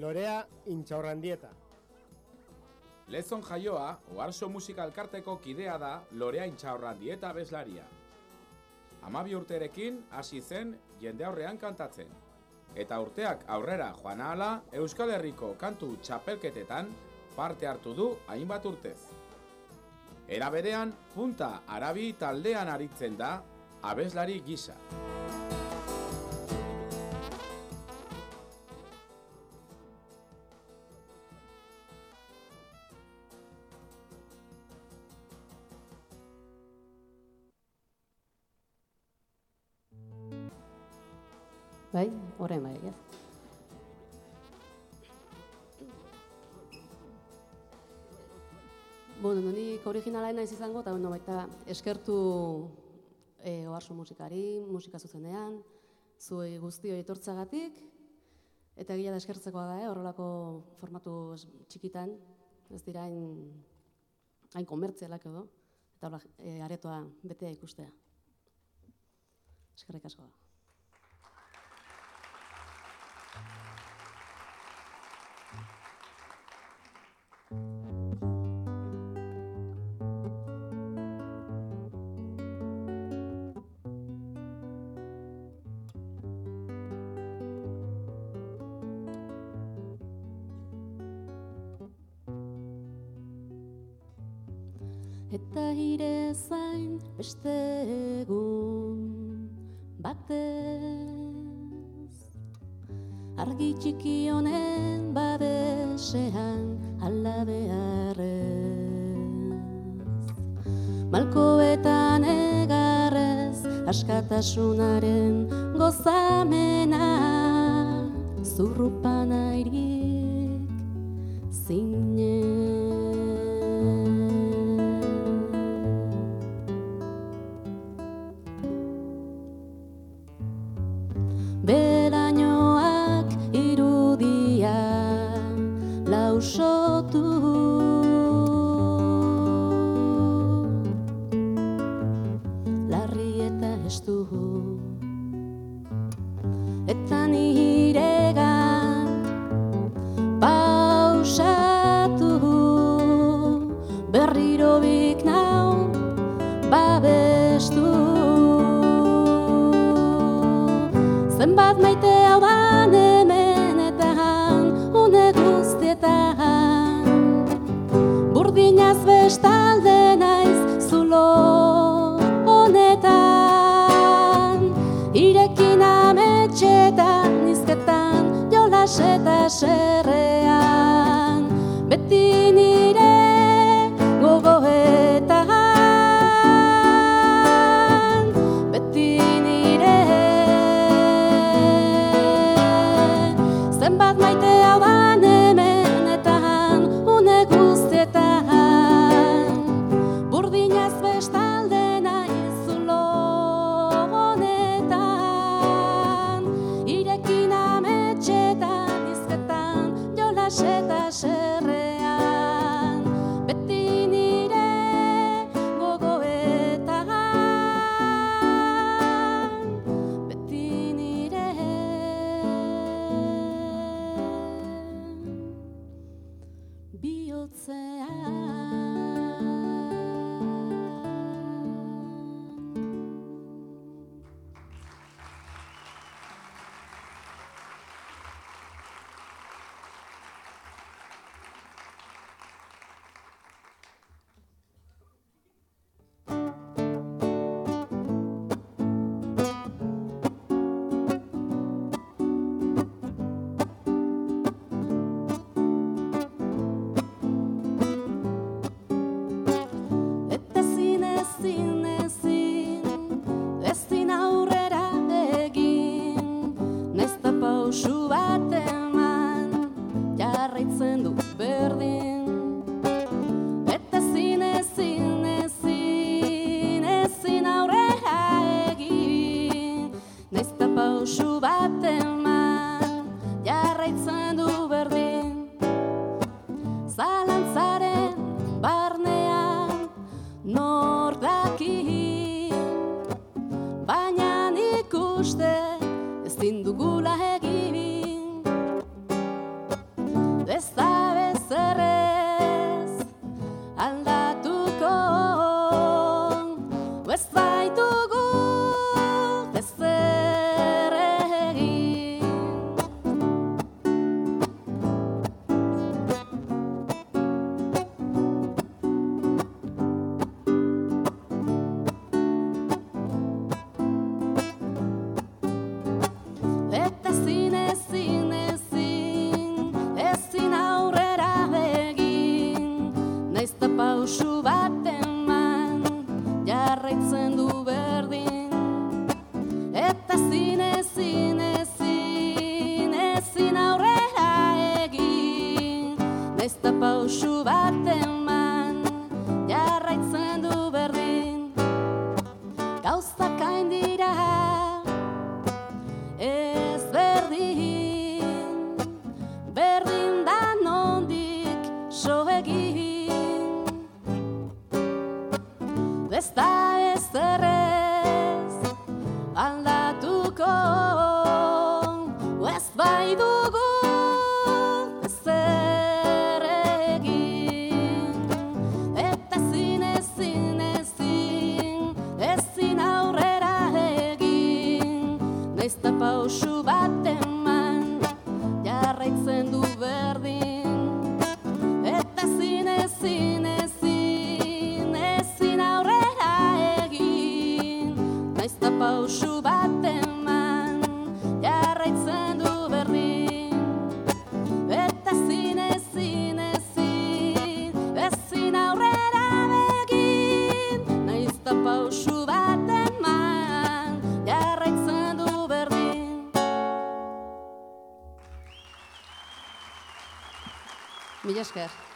Lorea Intxaurrandieta. Lezon jaioa, oarso musika elkarteko kidea da Lorea Intxaurrandieta bezlaria. Amabi urterekin hasi zen jende aurrean kantatzen. Eta urteak aurrera joan ahala, Euskal Herriko kantu txapelketetan parte hartu du hainbat urtez. Era berean, punta arabi taldean aritzen da abeslari gisa. Bai, horren bai, ez? Bueno, nik originala naiz izango, eta bueno, baita eskertu e, oarso musikari, musika zuzenean, zuei guztioi etortzagatik, eta gila da eskertzekoa da, eh, horrelako formatu txikitan, ez dira hain, hain komertzialak edo, eta hola, e, aretoa betea ikustea. Eskerrik asko da. Eta ire zain beste egun batez. Argi txiki honen babesean ala beharrez Malkoetan egarrez askatasunaren gozamena Zurrupan airik zinen lausotu Larri eta estu Eta niregan pausatu. Berriro bik nau babestu. Zenbat maite hau eta serrean Beti nire gogoetan Beti nire Zenbat uste ez dindugula egin. Ez da bezerrez aldatuko ez da jarraitzen du berdin. Eta zin ezin ezin ezin aurrera egin. Nesta pausu bat eman jarraitzen du berdin. Gauzak hain dira ez berdin. Berdin da nondik so egin. Stop! serem Mila esker.